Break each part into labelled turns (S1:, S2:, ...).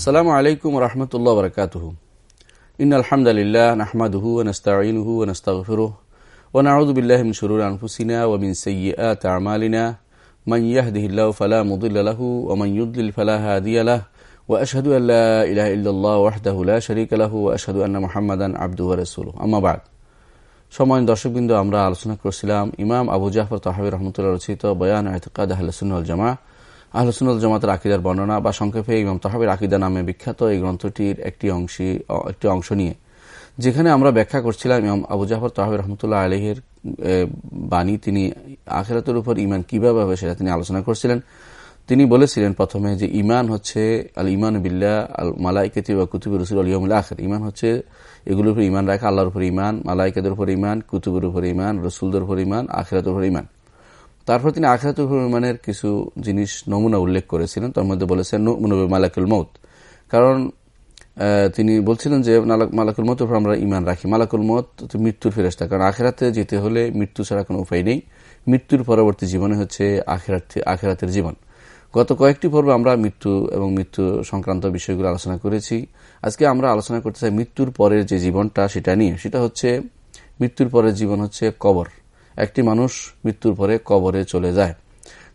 S1: السلام عليكم ورحمة الله وبركاته. إن الحمد لله نحمده ونستعينه ونستغفره ونعوذ بالله من شرور أنفسنا ومن سيئات أعمالنا. من يهده الله فلا مضل له ومن يضلل فلا هادي له. وأشهد أن لا إله إلا الله وحده لا شريك له وأشهد أن محمدا عبده ورسوله. أما بعد সময় দর্শকবৃন্দ আমরা আলোচনা করছিলাম ইমাম আবু জাফর তহাবির রহমতুল্লাহ রচিত বয়ান এতকাদ আহলসুল জামা আহলসুল জামাতের আকিদার বর্ণনা বা সংক্ষেপে ইমাম তাহাবির আকিদা নামে বিখ্যাত এই গ্রন্থটির একটি অংশী একটি অংশ নিয়ে। যেখানে আমরা ব্যাখ্যা করছিলাম ইমাম আবু জাফর তাহাবি রহমতুল্লাহ আলহের বাণী, তিনি আখেরাতের উপর ইমান কীভাবে হবে সেটা তিনি আলোচনা করছিলেন। তিনি বলেছিলেন প্রথমে যে ইমান হচ্ছে আল ইমান বিল্লা আল মালাইকেতি বা কুতুব রসুল আলিয়মুল আখের। ইমান হচ্ছে এগুলোর উপর ইমান রাখা, আল্লাহর উপর ইমান মালাইকেদের উপর ইমান কুতুবের উপর ইমান রসুলদের উপর ইমান আখেরাতের উপর ইমান তারপর তিনি আখেরাতের উপর ইমানের কিছু জিনিস, নমুনা উল্লেখ করেছিলেন। তার মধ্যে বলেছেন নবী মালাকুল মৌত। কারণ তিনি বলছিলেন যে মালাকুল মতের উপর আমরা ইমান রাখি। মালাকুল মত মৃত্যুর ফেরেস্তা কারণ আখেরাতে যেতে হলে মৃত্যু ছাড়া কোনো উপায় নেই। মৃত্যুর পরবর্তী জীবনে হচ্ছে আখেরাতের জীবন। গত কয়েকটি পর্বে আমরা মৃত্যু এবং মৃত্যু সংক্রান্ত বিষয়গুলো আলোচনা করেছি। আজকে আমরা আলোচনা করতে চাই মৃত্যুর পরের যে জীবনটা, সেটা নিয়ে। সেটা হচ্ছে, মৃত্যুর পরের জীবন হচ্ছে কবর। একটি মানুষ মৃত্যুর পরে কবরে চলে যায়।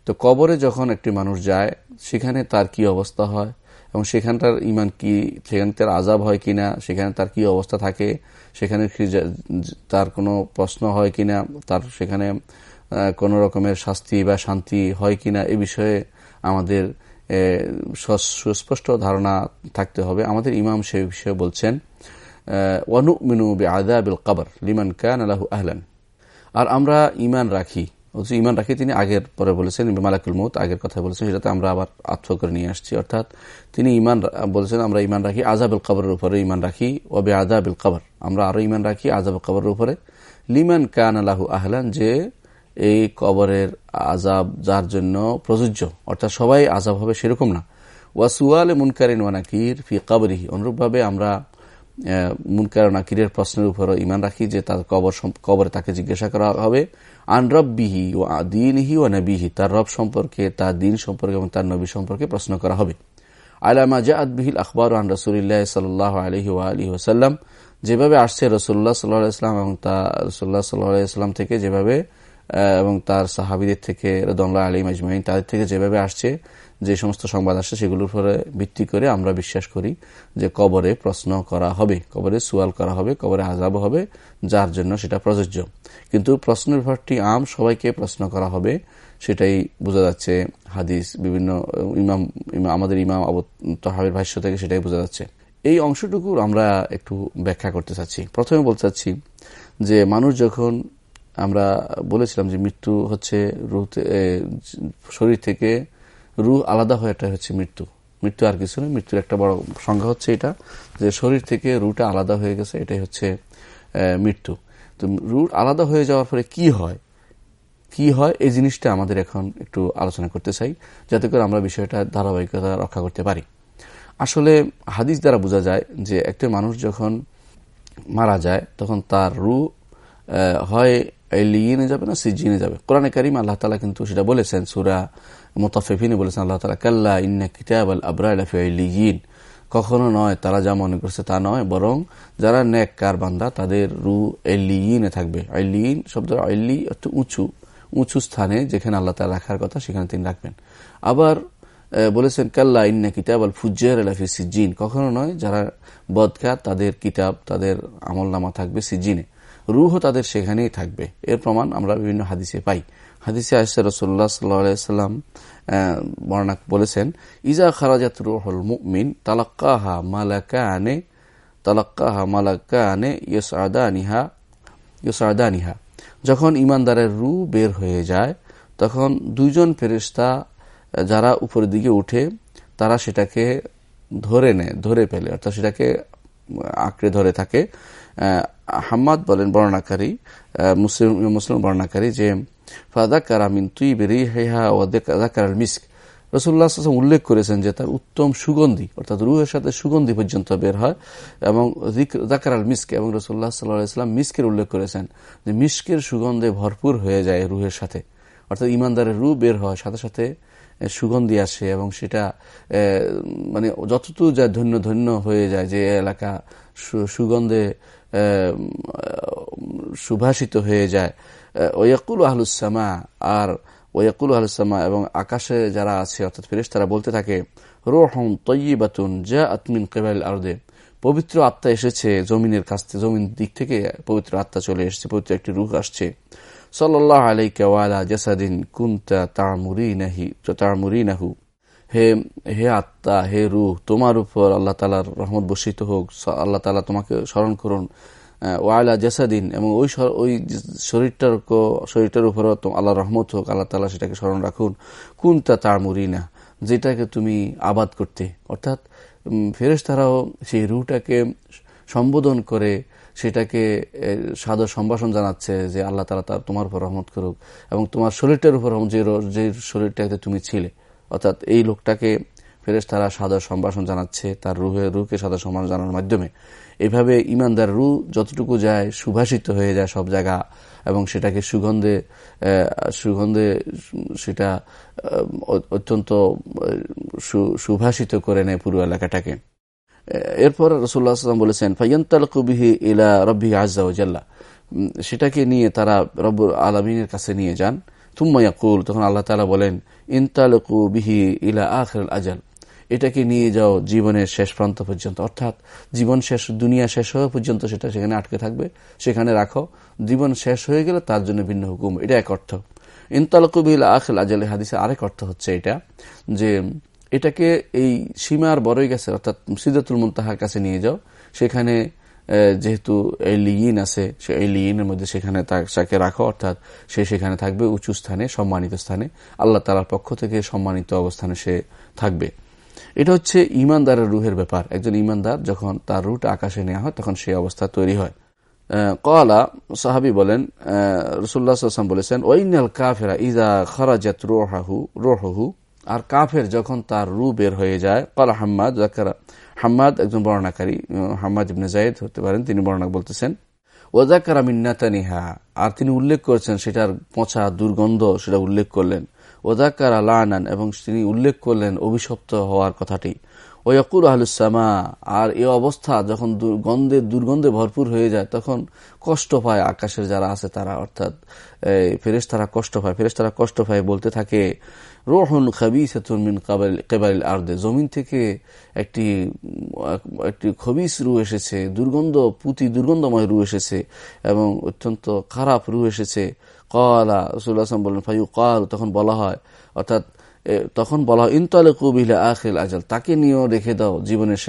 S1: তো কবরে যখন একটি মানুষ যায়, সেখানে তার কি অবস্থা হয়? এবং সেখানটার ইমান কি? সেখানে তার আজাব হয় কিনা? সেখানে তার কি অবস্থা থাকে? সেখানে তার কোনো প্রশ্ন হয় কিনা? তার সেখানে কোন রকমের শাস্তি বা শান্তি হয় কিনা? এ বিষয়ে আমাদের সুস্পষ্ট ধারণা থাকতে হবে। আমাদের ইমাম সে বিষয়ে বলছেন ওয়ানু মিনু বে আদাবিল কাবর লিমান কান আলাহু আহলান। আর আমরা ইমান রাখি। ইমান রাখি তিনি আগের পরে বলেছেন মালাকুল মৌত আগের কথা বলেছেন, সেটাতে আমরা আবার আত্ম করে নিয়ে আসছি। অর্থাৎ তিনি ইমান বলেছেন, আমরা ইমান রাখি আজাবুল কবরের উপরে ইমান রাখি ওবে আজাবিল কবর। আমরা আরও ইমান রাখি আজাবুল কবরের উপরে। লিমান কান আলাহু আহলান, যে এই কবরের আজাব যার জন্য প্রযোজ্য। অর্থাৎ সবাই আজাব হবে সেরকম না। ওয়াসুয়ালে মুনকারিন ওয়ানাকির ফি কাবরিহি। অনুরূপভাবে আমরা মুনকার নাকিরের প্রশ্নের উপর ইমান রাখি যে তার কবর কবরে তাকে জিজ্ঞাসা করা হবে। আন রব্বিহি ও দিনহি ও নবিহি, তার রব সম্পর্কে, তার দিন সম্পর্কে এবং তার নবী সম্পর্কে প্রশ্ন করা হবে। আলামা জাহাদ বিহিল আখবর আন রসুল্লাহ সাল্লাহ আলহি ও আলী ওসাল্লাম যেভাবে আসছে রসুল্লাহ সাল্লাহ ইসলাম এবং তা রসুল্লাহ সাল্লাহ ইসলাম থেকে যেভাবে এবং তার সাহাবিদের থেকে রদল্লাহ আলী মাজমাইন তাদের থেকে যেভাবে আসছে যে সমস্ত সংবাদ আসছে সেগুলোর উপরে ভিত্তি করে আমরা বিশ্বাস করি যে কবরে প্রশ্ন করা হবে, কবরে সুয়াল করা হবে, কবরে আজাব হবে, যার জন্য সেটা প্রযোজ্য। কিন্তু প্রশ্নের ভারটি আম সবাইকে প্রশ্ন করা হবে, সেটাই বোঝা যাচ্ছে হাদিস, বিভিন্ন, ইমাম আমাদের ইমাম তহাবের ভাষ্য থেকে সেটাই বোঝা যাচ্ছে। এই অংশটুকুর আমরা একটু ব্যাখ্যা করতে চাচ্ছি। প্রথমে বলতে চাচ্ছি যে মানুষ যখন আমরা বলেছিলাম যে মৃত্যু হচ্ছে শরীর থেকে রুহ আলাদা হয়ে এটা হচ্ছে মৃত্যু। মৃত্যু আর কিছু নেই মৃত্যুর একটা বড় সংখ্যা হচ্ছে এটা, যে শরীর থেকে রুটা আলাদা হয়ে গেছে, এটাই হচ্ছে মৃত্যু। তো রু আলাদা হয়ে যাওয়ার পরে কি হয়? কি হয়? এই জিনিসটা আমাদের এখন একটু আলোচনা করতে চাই, যাতে করে আমরা বিষয়টা ধারাবাহিকতা রক্ষা করতে পারি। আসলে হাদিস দ্বারা বোঝা যায় যে একটা মানুষ যখন মারা যায়, তখন তার রু হয় এলিয়ে যাবে না সিজিনে যাবে। কোরআনে কারিম আল্লাহ তালা কিন্তু সেটা বলেছেন, সুরা মোতাফিনে বলেছেন, আল্লাহ তালা কাল্লা ইন্না কিতাব আল আবরাইন কখনো নয়, তারা যা মনে করছে তা নয়, বরং যারা নেক কার বান্দা, তাদের রু এলিয়ে থাকবে। আইলিন শব্দ আইলি একটু উঁচু উঁচু স্থানে যেখানে আল্লাহ তালা রাখার কথা সেখানে তিনি রাখবেন। আবার বলেছেন, কাল্লা ইন্না কিতাব আল ফুজ্জার আলাফি সিজিন কখনো নয়, যারা বদকার তাদের কিতাব, তাদের আমল নামা থাকবে সিজিনে রুহ তাদের সেখানেই থাকবে। এর প্রমাণ আমরা বিভিন্ন হাদিসে পাই। হাদিসে আসছে রসুল্লাহ সাল্লাম বর্ণনা বলেছেন, ইজা খারাজাত রুহুল মুমিন, তালাক্কাহা মালাকা আনে তালাক্কাহা মালাকা আনে ইয়সাদানিহা ইয়সাদানিহা যখন ইমানদারের রু বের হয়ে যায়, তখন দুইজন ফেরিস্তা যারা উপরের দিকে উঠে, তারা সেটাকে ধরে নেয়, ধরে ফেলে, অর্থাৎ সেটাকে আঁকড়ে ধরে থাকে। হাম্মাদ বলেন বর্ণাকারী মুসলিম মুসলিম বর্ণাকারী যে, ফাদাকারা মিন তুই বেরি হেহা ও দাকার মিস্ক। রসুল্লাহ উল্লেখ করেছেন যে, তার উত্তম সুগন্ধি, অর্থাৎ রুহের সাথে সুগন্ধি পর্যন্ত বের হয়, এবং দাকার আল মিস্ক, এবং রসুল্লাহ সাল্লাহাম মিস্কের উল্লেখ করেছেন যে, মিস্কের সুগন্ধে ভরপুর হয়ে যায় রুহের সাথে। অর্থাৎ ইমানদারের রু বের হয় সাথে সাথে সুগন্ধি আসে, এবং সেটা মানে যতটুকু যা ধন্য ধন্য হয়ে যায় যে, এলাকা সুগন্ধে সুভাষিত হয়ে যায়। ওয়াকুল আহলুসামা আর ওয়াকুল আহলুসামা এবং আকাশে যারা আছে, অর্থাৎ ফেরেশ তারা বলতে থাকে, রোহম তৈবাতুন যা আতমিন কেবাইল আর্দে। পবিত্র আত্মা এসেছে জমিনের কাছ থেকে, জমিন দিক থেকে পবিত্র আত্মা চলে এসেছে, পবিত্র একটি রুখ আসছে। সাল্লাহ আলাইকা ওয়ালা জাসাদিন কুন্তা তামুরি নাহি তো তামুরি নাহু হে হে আত্মা, হে রুহ, তোমার উপর আল্লাহ তালার রহমত বর্ষিত হোক আল্লাহ তালা তোমাকে স্মরণ করুন ওয়ালা জাসাদিন, এবং ওই ওই শরীরটার শরীরটার উপরও আল্লাহ রহমত হোক, আল্লাহ তালা সেটাকে স্মরণ রাখুন। কুন্তা তামুরি না যেটাকে তুমি আবাদ করতে। অর্থাৎ ফেরেস তারাও সেই রুটাকে সম্বোধন করে সেটাকে সাদর সম্ভাষণ জানাচ্ছে যে আল্লাহ তালা তার, তোমার উপর রহমত করুক, এবং তোমার শরীরটার উপর যে যে শরীরটাতে তুমি ছিলে। অর্থাৎ এই লোকটাকে ফেরেস তারা সাদর সম্ভাষণ জানাচ্ছে, তার রুহে রুকে সাদর সম্ভাষণ জানানোর মাধ্যমে। এভাবে ইমানদার রু যতটুকু যায় সুভাষিত হয়ে যায় সব জায়গা, এবং সেটাকে সুগন্ধে সুগন্ধে সেটা অত্যন্ত সুভাষিত করে নেয় পুরো এলাকাটাকে। এরপর রসুল্লাহাম বলেছেন ফাইয়ান্তালকুবিহি ইলা রব্বি আজাল্লাহ সেটাকে নিয়ে তারা রব আলমিনের কাছে নিয়ে যান। তুম্মায়াকুল তখন আল্লাহ তালা বলেন ইনতালকু বিহি ইলা আখর আজাল। এটাকে নিয়ে যাও জীবনের শেষ প্রান্ত পর্যন্ত। অর্থাৎ জীবন শেষ, দুনিয়া শেষ হওয়া পর্যন্ত সেটা সেখানে আটকে থাকবে। সেখানে রাখো। জীবন শেষ হয়ে গেলে তার জন্য ভিন্ন হুকুম। এটা এক অর্থ। ইনতালকুবিল আখল আজালে হাদিসে আরেক অর্থ হচ্ছে এটা, যে এটাকে এই সীমার বড়ই গেছে, অর্থাৎ সিদাতুল মুন্তাহার কাছে নিয়ে যাও। সেখানে যেহেতু এই লিইন আছে, সে এই লিইনের মধ্যে সেখানে তাকে রাখো, অর্থাৎ সে সেখানে থাকবে উঁচু স্থানে, সম্মানিত স্থানে। আল্লাহ তালার পক্ষ থেকে সম্মানিত অবস্থানে সে থাকবে। এটা হচ্ছে ইমানদারের রুহের ব্যাপার। একজন ইমানদার যখন তার রুট আকাশে নেওয়া হয়, তখন সেই অবস্থা তৈরি হয়। কলা সাহাবি বলেন রসুল্লাহাম বলেছেন ওইনাল কাফেরা ইজা খরাজাত রোহাহু রোহু আর কাফের যখন তার রু বের হয়ে যায় কলা হাম্মাদ জাকারা হাম্মাদ একজন বর্ণাকারী হাম্মাদ ইবনে জায়দ হতে পারেন, তিনি বর্ণনা বলতেছেন ওজাকারা মিন্নাতানিহা আর তিনি উল্লেখ করেছেন সেটার পচা দুর্গন্ধ সেটা উল্লেখ করলেন। ওজাকার আলানান এবং তিনি উল্লেখ করলেন অভিশপ্ত হওয়ার কথাটি। ওয়াকুর আহলুসামা আর এ অবস্থা যখন গন্ধে দুর্গন্ধে ভরপুর হয়ে যায়, তখন কষ্ট পায় আকাশের যারা আছে তারা। অর্থাৎ ফেরেস তারা কষ্ট পায়। ফেরেস তারা কষ্ট পায় বলতে থাকে রোহন খাবি সেতুন কেবাইল আর্দে। জমিন থেকে একটি একটি খবিস রু এসেছে, দুর্গন্ধ, পুঁতি দুর্গন্ধময় রু এসেছে এবং অত্যন্ত খারাপ রু এসেছে। কলা রসুল্লাহ আসলাম বললেন ফাইউ কাল তখন বলা হয়, অর্থাৎ তখন বলা হয় ইনতলে কবিলা আখিল আজাল তাকে নিয়েও রেখে দাও জীবনের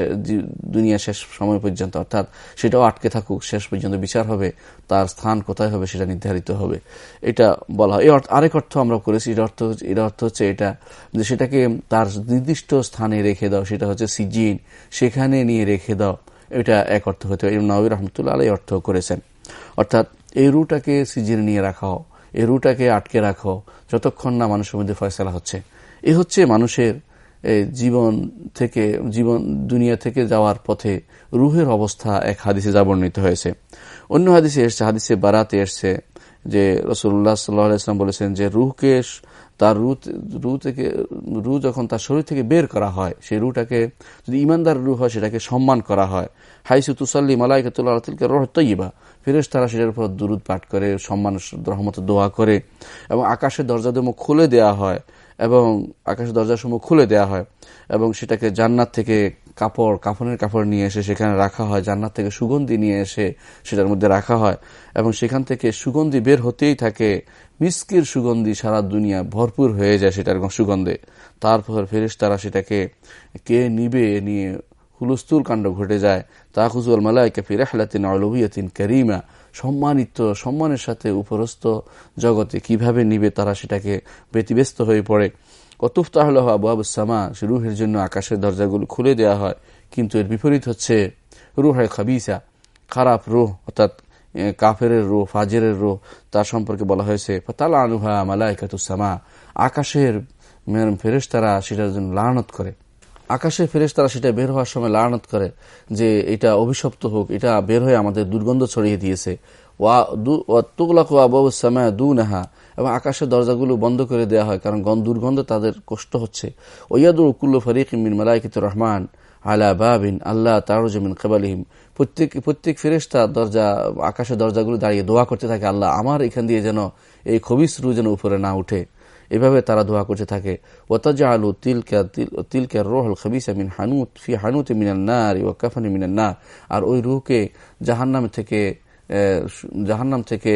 S1: দুনিয়া শেষ সময় পর্যন্ত। অর্থাৎ সেটাও আটকে থাকুক, শেষ পর্যন্ত বিচার হবে, তার স্থান কোথায় হবে সেটা নির্ধারিত হবে। এটা বলা হয়। এই আরেক অর্থ আমরা করেছি এটা অর্থ এর অর্থ হচ্ছে এটা, যে সেটাকে তার নির্দিষ্ট স্থানে রেখে দাও, সেটা হচ্ছে সিজিন, সেখানে নিয়ে রেখে দাও। এটা এক অর্থ হতে পারে। নবী রহমতুল্লাহ আলাই অর্থ করেছেন। অর্থাৎ এই রুটাকে সিজিনে নিয়ে রাখাও, এই রুটাকে আটকে রাখো যতক্ষণ না মানুষের মধ্যে ফয়সলা হচ্ছে। এ হচ্ছে মানুষের জীবন থেকে, জীবন, দুনিয়া থেকে যাওয়ার পথে রুহের অবস্থা এক হাদিসে যা বর্ণিত হয়েছে। অন্য হাদিসে এসছে, হাদিসে বারাতে এসছে যে রসুল্লাহ সাল্লাম বলেছেন যে রুহকে তার রু রু থেকে, রু যখন তার শরীর থেকে বের করা হয়, সেই রুটাকে যদি ইমানদার রু হয়, সেটাকে সম্মান করা হয়। হাইসু তুসাল্লি মালাইকাতুল্লাহ রহ তৈবা ফিরেস তারা সেটার উপর দুরুদ পাঠ করে, সম্মান, রহমত, দোয়া করে এবং আকাশের দরজা দেমো খুলে দেয়া হয়। এবং আকাশের দরজাসমূহ খুলে দেয়া হয় এবং সেটাকে জান্নাত থেকে কাপড়, কাফনের কাপড় নিয়ে এসে সেখানে রাখা হয়, জান্নাত থেকে সুগন্ধি নিয়ে এসে সেটার মধ্যে রাখা হয় এবং সেখান থেকে সুগন্ধি বের হতেই থাকে, মিসকির সুগন্ধি সারা দুনিয়া ভরপুর হয়ে যায় সেটার সুগন্ধে। তারপর ফেরেস তারা সেটাকে কে নিবে নিয়ে হুলস্তুল কাণ্ড ঘটে যায়। তা মালাইকা ফির রাহলাতিন আলবিয়াতিন করিমা। সম্মানিত, সম্মানের সাথে উপরস্থ জগতে কীভাবে নিবে তারা সেটাকে ব্যতিব্যস্ত হয়ে পড়ে। অতুফ তাহলে আবু আবুসামা সে রুহের জন্য আকাশের দরজাগুলো খুলে দেওয়া হয়। কিন্তু এর বিপরীত হচ্ছে রুহের খাবিসা, খারাপ রুহ, অর্থাৎ কাফের রো ফাজের রো তার সম্পর্কে বলা হয়েছে তালা আনুহা মালাইকাতুসামা আকাশের ফেরেশতারা সেটার জন্য লানত করে। আকাশে ফেরেস তারা সেটা বের হওয়ার সময় লানত করে যে এটা অভিশপ্ত হোক, এটা বের হয়ে আমাদের দুর্গন্ধ ছড়িয়ে দিয়েছে। তুগলাক আবাউসামা দুনাহা, এবং আকাশের দরজাগুলো বন্ধ করে দেওয়া হয়, কারণ দুর্গন্ধ তাদের কষ্ট হচ্ছে। ওয়াদুল কুল্লু ফরিক মিন মালাইকিত রহমান আলা বাবিন, আল্লাহ তারুজমিন কেবালিহিম। প্রত্যেক প্রত্যেক ফেরেস্তা দরজা, আকাশের দরজাগুলো দাঁড়িয়ে দোয়া করতে থাকে, আল্লাহ আমার এখান দিয়ে যেন এই খবিস যেন উপরে না উঠে। এভাবে তারা দোয়া করতে থাকে। ওতাজা আলু তিলকা তিলকা রোহল খবিসা মিন হানুত, ফি হানুতে মিনান নার ও কাফানি মিনান না আর ওই রুহকে জাহান্নাম থেকে জাহান্নাম থেকে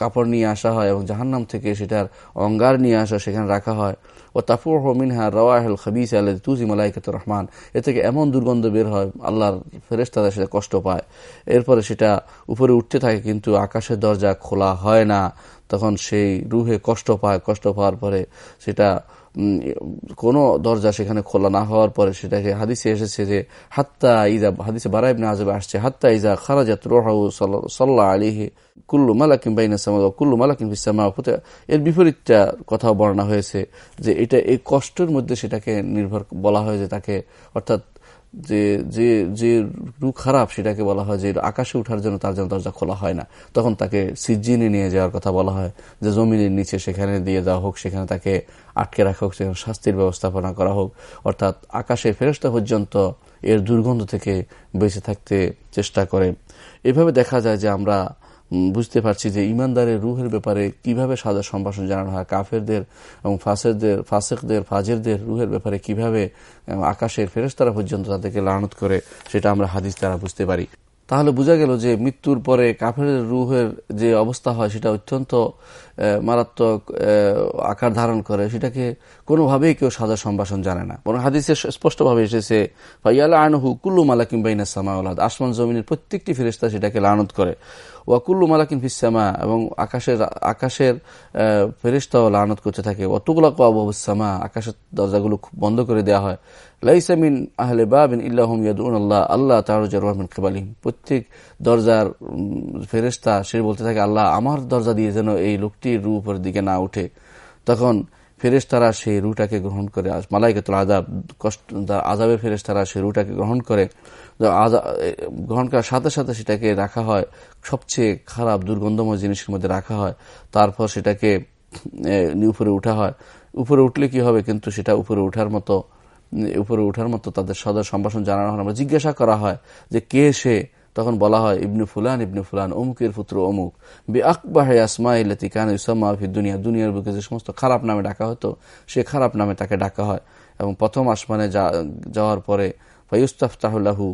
S1: কাপড় নিয়ে আসা হয় এবং জাহান্নাম থেকে সেটার অঙ্গার নিয়ে আসা সেখানে রাখা হয়। ও তাফুর মিনহা রওয়াহুল খাবিস আল্লাহ তুজি মালাইকাত রহমান। এ থেকে এমন দুর্গন্ধ বের হয়, আল্লাহর ফেরেস্তারা সেটা কষ্ট পায়। এরপরে সেটা উপরে উঠতে থাকে কিন্তু আকাশের দরজা খোলা হয় না। তখন সেই রুহে কষ্ট পায়, কষ্ট পাওয়ার পরে সেটা কোনো দরজা সেখানে খোলা না হওয়ার পরে সেটাকে হাদিসে এসেছে যে, হাত্তা ইজা হাদিসে বারাইবনে আজবে আসছে, হাত্তা ইজা খারাজাত রোহাউ সাল্লাহ আলিহি কুল্লু মালাকিম বাইনা সামা কুল্লু মালাকিম ফিসামা এর বিপরীতটা কথা বর্ণনা হয়েছে যে, এটা এই কষ্টের মধ্যে সেটাকে নির্ভর বলা হয়েছে তাকে, অর্থাৎ যে যে যে রু খারাপ সেটাকে বলা হয়, যে আকাশে উঠার জন্য তার জন্য দরজা খোলা হয় না। তখন তাকে সিজিনে নিয়ে যাওয়ার কথা বলা হয়, যে জমিনের নিচে সেখানে দিয়ে দেওয়া হোক, সেখানে তাকে আটকে রাখা হোক, সেখানে শাস্তির ব্যবস্থাপনা করা হোক। অর্থাৎ আকাশে ফেরস্তা পর্যন্ত এর দুর্গন্ধ থেকে বেঁচে থাকতে চেষ্টা করে। এভাবে দেখা যায় যে আমরা বুঝতে পারছি যে ইমানদারের রুহের ব্যাপারে কীভাবে সাদা সম্ভাষণ জানানো হয়, কাফেরদের এবং ফাসেরদের, ফাসেকদের, ফাজেরদের রুহের ব্যাপারে কীভাবে আকাশের ফেরেস্তারা পর্যন্ত তাদেরকে লানত করে, সেটা আমরা হাদিস দ্বারা বুঝতে পারি। তাহলে বোঝা গেল যে মৃত্যুর পরে কাফের রুহের যে অবস্থা হয়, সেটা অত্যন্ত মারাত্মক আকার ধারণ করে, সেটাকে কোনোভাবেই কেউ সাদা সম্ভাষণ জানে না। বরং হাদিসে স্পষ্টভাবে এসেছে, ফাইয়ালা আনহু কুল্লু মালাকিম বাইনা সামাউলাদ আসমান জমিনের প্রত্যেকটি ফেরিস্তা সেটাকে লানত করে। ওয়াকুল্লু মালাকিন ফিসামা এবং আকাশের আকাশের ফেরিস্তাও লানত করতে থাকে। অতগুলা কাবুসামা আকাশের দরজাগুলো বন্ধ করে দেওয়া হয়। লাইসামিন আহলে বাবিন ইল্লাহম ইয়াদুন আল্লাহ আল্লাহ রহমান কেবালিম প্রত্যেক দরজার ফেরেস্তা সে বলতে থাকে, আল্লাহ আমার দরজা দিয়ে যেন এই লোকটির রূপের দিকে না উঠে। তখন ফেরেস্তারা সেই রুটাকে গ্রহণ করে মালাইকাতুল আজাব কষ্ট আজাবের ফেরেস্তারা সেই রুটাকে গ্রহণ করে গ্রহণ করার সাথে সাথে সেটাকে রাখা হয়, সবচেয়ে খারাপ, দুর্গন্ধময় জিনিসের মধ্যে রাখা হয়, তারপর সেটাকে উপরে উঠা হয়। উপরে উঠলে কি হবে কিন্তু সেটা উপরে উঠার মতো উপরে উঠার মতো তাদের সদর সম্ভাষণ জানানো হয় আমরা জিজ্ঞাসা করা হয় যে কে সে তখন বলা হয়, ইবনু ফুলান ইবনু ফুলান অমুকের পুত্র অমুক। বি আকবাহে আসমাইলাতি কান ইসাম্মা দুনিয়া। দুনিয়ার বুকে যে সমস্ত খারাপ নামে ডাকা হতো, সে খারাপ নামে তাকে ডাকা হয়। এবং প্রথম আসমানে যাওয়ার পরে ফাইস্তাফতাহুল্লাহু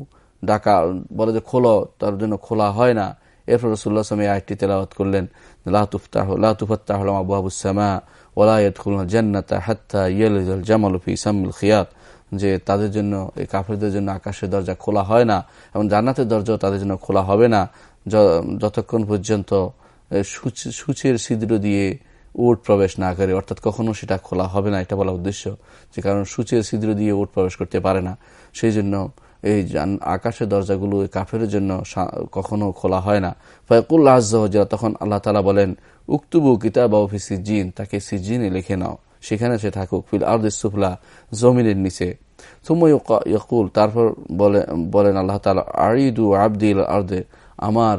S1: ডাকা, বলে যে খোলো, তার জন্য খোলা হয় না। এরপর রসুল্লাহ সামে আয়টি তেলাওয়াত করলেন লাতুফতাহ লাতুফত্তাহলাম আবু আবুসামা ওলায়ত খুলনা জান্নাতা হাত্তা ইয়েল জামাল ফি সামিল খিয়াত। যে তাদের জন্য, এই কাফেরদের জন্য আকাশের দরজা খোলা হয় না এবং জান্নাতের দরজাও তাদের জন্য খোলা হবে না। যতক্ষণ পর্যন্ত সূচের ছিদ্র দিয়ে ওট প্রবেশ না করে, অর্থাৎ কখনো সেটা খোলা হবে না, এটা বলা উদ্দেশ্য যে কারণ সূচের ছিদ্র দিয়ে ওট প্রবেশ করতে পারে না। সেই জন্য এই আকাশের দরজাগুলো কাফের জন্য কখনো খোলা হয় না। ফয়কুল্লা আজ্জা তখন আল্লাহ তালা বলেন, উক্তুবু কিতাব সিজিন তাকে সিজিনে লিখে নাও। সেখানে সে থাকুক। ফিল আর্দ সুফলা, জমিনের নিচে। ইয়কুল তারপর বলেন আল্লাহ তালা আরিদু আবদিল আর্দে আমার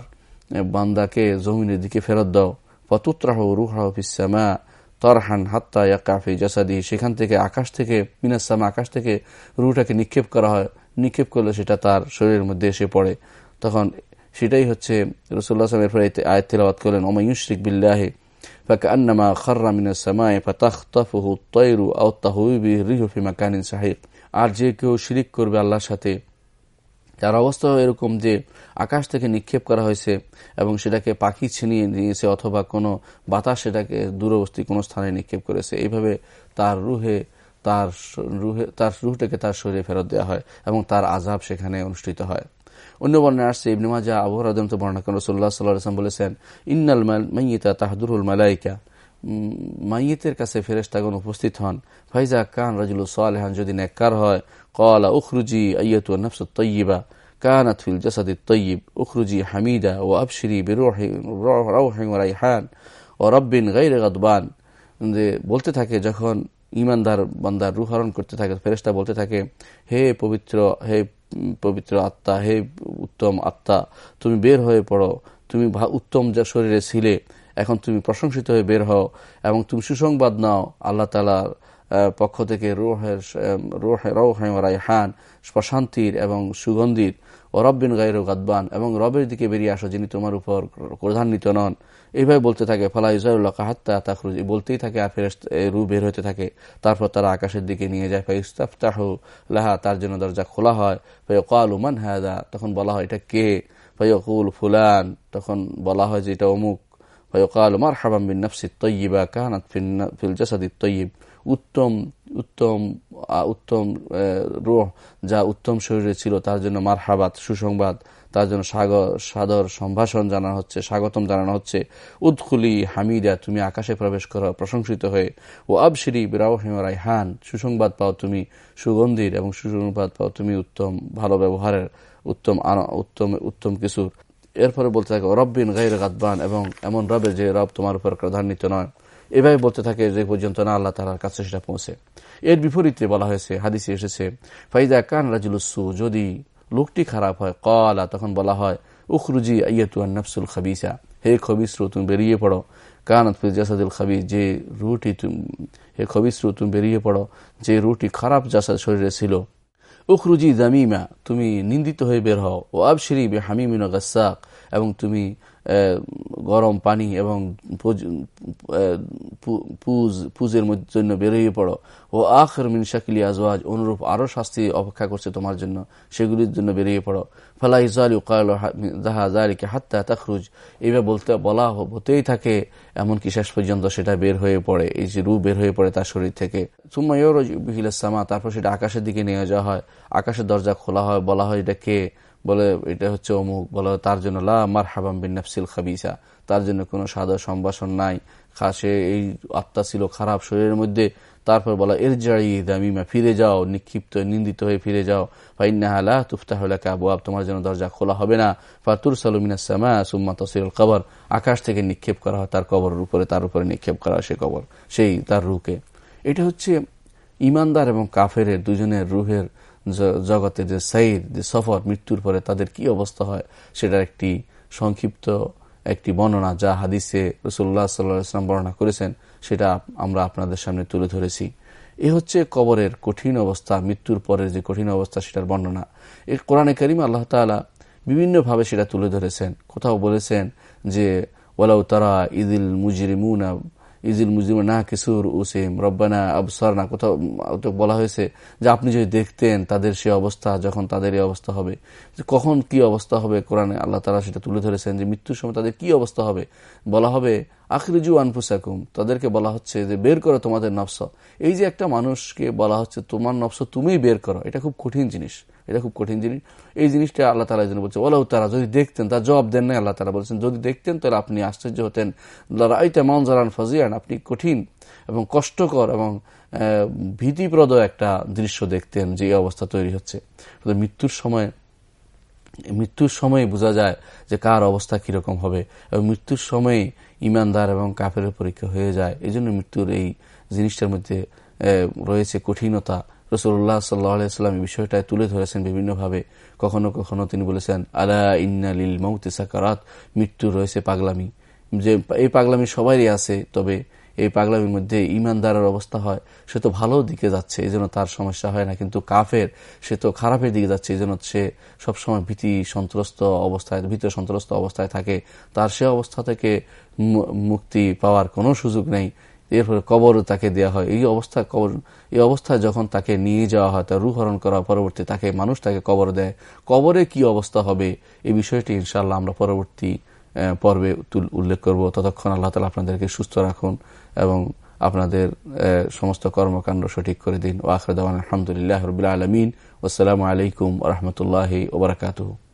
S1: বান্দাকে জমিনের দিকে ফেরত দাও ফতুত্রাহ রুহাহ ফিসামা তরহান হাত্তা ইয়াকাফি জাসাদি সেখান থেকে আকাশ থেকে মিনাসামা আকাশ থেকে রুটাকে নিক্ষেপ করা হয় নিক্ষেপ করলে সেটা তার শরীরের মধ্যে এসে পড়ে তখন সেটাই হচ্ছে রসুল্লাহ এরপরে আয়াত তিলাবাত করলেন ওমায়ুশরিক বিল্লাহে فكأنما خر من السماء فتخطفه الطير أو تهوي به الريح في مكان سحيق আর যে কেউ শিরিক করবে আল্লাহর সাথে, তার অবস্থা এরকম যে আকাশ থেকে নিক্ষেপ করা হয়েছে এবং সেটাকে পাখি ছিনিয়ে নিয়েছে অথবা কোনো বাতাস সেটাকে দূরবর্তী কোনো স্থানে নিক্ষেপ করেছে। এইভাবে তার রুহে তার রুহে, তার রুহটাকে তার শরীরে ফেরত দেওয়া হয় এবং তার আজাব সেখানে অনুষ্ঠিত হয়। অন্য বর্ণায় আসছে, ইবনে মাজা আবু রাদন্ত বর্ণনা করেন রসুল্লাহ সাল্লাম বলেছেন, ইন্নাল মাইয়িতা তাহাদুরুল মালাইকা। মাইয়েতের কাছে ফেরেস্তাগণ উপস্থিত হন ফাইজা কান রাজুল সালেহান যদি নেককার হয় কলা উখরুজি আইয়াতু নফস তৈয়িবা كانت في الجسد الطيب اخرجي حميدة وأبشري بروح روح وريحان ورب غير غضبان বলতে থাকে যখন ইমানদার বান্দার রুহরণ করতে থাকে ফেরেস্তা বলতে থাকে হে পবিত্র হে পবিত্র আত্মা হে উত্তম আত্মা তুমি বের হয়ে পড়ো তুমি উত্তম যা শরীরে ছিলে এখন তুমি প্রশংসিত হয়ে বের হও এবং তুমি সুসংবাদ নাও। আল্লাহ তালার পক্ষ থেকে রোহের রাইহান, প্রশান্তির এবং সুগন্ধির। ও রব্বিন গায়ের গাদবান এবং রবের দিকে বেরিয়ে আসো যিনি তোমার উপর প্রধান্বিত নন। এইভাবে বলতে থাকে, ফলা ইসরাউল্লাহ কাহাত্তা তাখরুজ। বলতেই থাকে, আর ফেরত রু বের হতে থাকে। তারপর তারা আকাশের দিকে নিয়ে যায়। ফাই ইস্তাফতাহ লাহা, তার জন্য দরজা খোলা হয়। ফাই কাল উমান হায়দা তখন বলা হয়, এটা কে? ফাইকুল ফুলান, তখন বলা হয় যে এটা অমুক। ফাইকাল মার হাবাম বিন নফসি তৈবা কাহানাত ফিল জাসাদি তৈব উত্তম উত্তম উত্তম রোহ যা উত্তম শরীরে ছিল, তার জন্য মারহাবাত, সুসংবাদ, তার জন্য সাদর সম্ভাষণ জানানো হচ্ছে, স্বাগতম জানানো হচ্ছে। উৎকুলি হামিদা, তুমি আকাশে প্রবেশ করো, প্রশংসিত হয়ে। ও আবশিরি বিরাহিম রাইহান, সুসংবাদ পাও তুমি সুগন্ধির এবং সুসংবাদ পাও তুমি উত্তম, ভালো ব্যবহারের, উত্তম উত্তম উত্তম কিছুর। এরপরে বলতে থাকে, রব্বিন গাইর গাদবান এবং এমন রবে যে রব তোমার উপর প্রাধান্বিত নয়। এভাবে বলতে থাকে যে পর্যন্ত না আল্লাহ তালার কাছে সেটা পৌঁছে। এর বিপরীতে বলা হয়েছে, হাদিসে এসেছে ফাইজা কান রাজুলুসু যদি লোকটি খারাপ হয় কলা তখন বলা হয়, উখরুজি আইয়াতুয়ান নফসুল খাবিসা হে খবিসরু, তুমি বেরিয়ে পড়ো কানত জাসাদুল খাবি যে রুটি তুমি হে খবিসরু, তুমি বেরিয়ে পড়ো যে রুটি খারাপ জাসাদ শরীরে ছিল উখরুজি দামিমা তুমি নিন্দিত হয়ে বের হও। ও আবশিরি বে হামিমিন গাসাক। এবং তুমি গরম পানি এবং পুজের জন্য বেরিয়ে পড়ো। ও আখর মিন শাকিলি আজওয়াজ, অনুরূপ আরও শাস্তি অপেক্ষা করছে তোমার জন্য, সেগুলির জন্য বেরিয়ে পড়ো। ফালা ইজালি উকাল দাহা জারিকে হাত্তা এইভাবে বলতে, বলা হতেই থাকে, এমনকি শেষ পর্যন্ত সেটা বের হয়ে পড়ে, এই যে রু বের হয়ে পড়ে তার শরীর থেকে। সামা, তারপর সেটা আকাশের দিকে নিয়ে যাওয়া হয়। আকাশের দরজা খোলা হয়, বলা হয়, এটা কে? বলে এটা হচ্ছে অমুক, বলে তার জন্য, লা মার হাবাম বিন নফসিল খাবিসা তার জন্য কোনো সাদা সম্ভাষণ নাই। খাসে এই আত্মা ছিল খারাপ শরীরের মধ্যে। তারপর বলা এর জাড়ি দামিমা, ফিরে যাও, নিক্ষিপ্ত, নিন্দিত হয়ে ফিরে যাও। ফাইনাহালা তুফতাহ আব তোমার জন্য দরজা খোলা হবে না। ফাতুর সালুমিনা সামা, সুম্মা তসিরুল কবর আকাশ থেকে নিক্ষেপ করা হয় তার কবরের উপরে, তার উপরে নিক্ষেপ করা হয় সে কবর, সেই তার রুকে এটা হচ্ছে ইমানদার এবং কাফের দুজনের রুহের জগতে যে সাইর যে সফর, মৃত্যুর পরে তাদের কি অবস্থা হয়, সেটার একটি সংক্ষিপ্ত একটি বর্ণনা যা হাদিসে রসুল্লাহ সাল্লাম বর্ণনা করেছেন, সেটা আমরা আপনাদের সামনে তুলে ধরেছি। এ হচ্ছে কবরের কঠিন অবস্থা, মৃত্যুর পরের যে কঠিন অবস্থা, সেটার বর্ণনা। এই কোরআনে করিম আল্লাহ তালা বিভিন্নভাবে সেটা তুলে ধরেছেন। কোথাও বলেছেন যে ওলাউ তারা ইদিল মুজরিমুনা ইজিল মুজিম না কিসুর উসিম, রব্বানা আবসার না কোথাও তো বলা হয়েছে যে আপনি যদি দেখতেন তাদের সে অবস্থা, যখন তাদের এই অবস্থা হবে, যে কখন কি অবস্থা হবে কোরআনে, আল্লাহ তালা সেটা তুলে ধরেছেন যে মৃত্যুর সময় তাদের কি অবস্থা হবে? বলা হবে, আখরিজু আনফুসাকুম তাদেরকে বলা হচ্ছে যে বের করো তোমাদের নফস। এই যে একটা মানুষকে বলা হচ্ছে, তোমার নফস তুমিই বের করো এটা খুব কঠিন জিনিস। এটা খুব কঠিন জিনিস। এই জিনিসটা আল্লাহ তালা জন্য বলছে ওলাউ তারা যদি দেখতেন তার জবাব দেন নাই আল্লাহ তালা বলছেন। যদি দেখতেন, তাহলে আপনি আশ্চর্য হতেন। রাইতে মাউজারান ফাজিয়ান, আপনি কঠিন এবং কষ্টকর এবং ভীতিপ্রদ একটা দৃশ্য দেখতেন যে এই অবস্থা তৈরি হচ্ছে। মৃত্যুর সময় মৃত্যুর সময় বোঝা যায় যে কার অবস্থা কীরকম হবে এবং মৃত্যুর সময় ইমানদার এবং কাফের পরীক্ষা হয়ে যায়। এই জন্য মৃত্যুর এই জিনিসটার মধ্যে রয়েছে কঠিনতা। রসুল্লাহ সাল্লাহাম এই বিষয়টায় তুলে ধরেছেন বিভিন্নভাবে। কখনো কখনো তিনি বলেছেন, আলা ইন্নালিল মৌতে সাকারাত মৃত্যু রয়েছে পাগলামি। যে এই পাগলামি সবারই আছে, তবে এই পাগলামির মধ্যে ইমানদারের অবস্থা হয়, সে তো ভালো দিকে যাচ্ছে, এই জন্য তার সমস্যা হয় না। কিন্তু কাফের, সে তো খারাপের দিকে যাচ্ছে, এই জন্য সে সবসময় ভীতি সন্ত্রস্ত অবস্থায়, ভীত সন্ত্রস্ত অবস্থায় থাকে। তার সে অবস্থা থেকে মুক্তি পাওয়ার কোনো সুযোগ নেই। এরপরে কবর তাকে দেওয়া হয়। এই অবস্থা কবর, এই অবস্থায় যখন তাকে নিয়ে যাওয়া হয়, তার রুহরণ করা পরবর্তী তাকে মানুষ তাকে কবর দেয়। কবরে কি অবস্থা হবে? এই বিষয়টি ইনশাল্লাহ আমরা পরবর্তী পর্বে উল্লেখ করব। ততক্ষণ আল্লাহ তালা আপনাদেরকে সুস্থ রাখুন এবং আপনাদের সমস্ত কর্মকাণ্ড সঠিক করে দিন। ও আখরদান আলহামদুলিল্লাহ রবিল আলমিন। ওসালামু আলাইকুম রহমতুল্লাহ ওবরাকাতু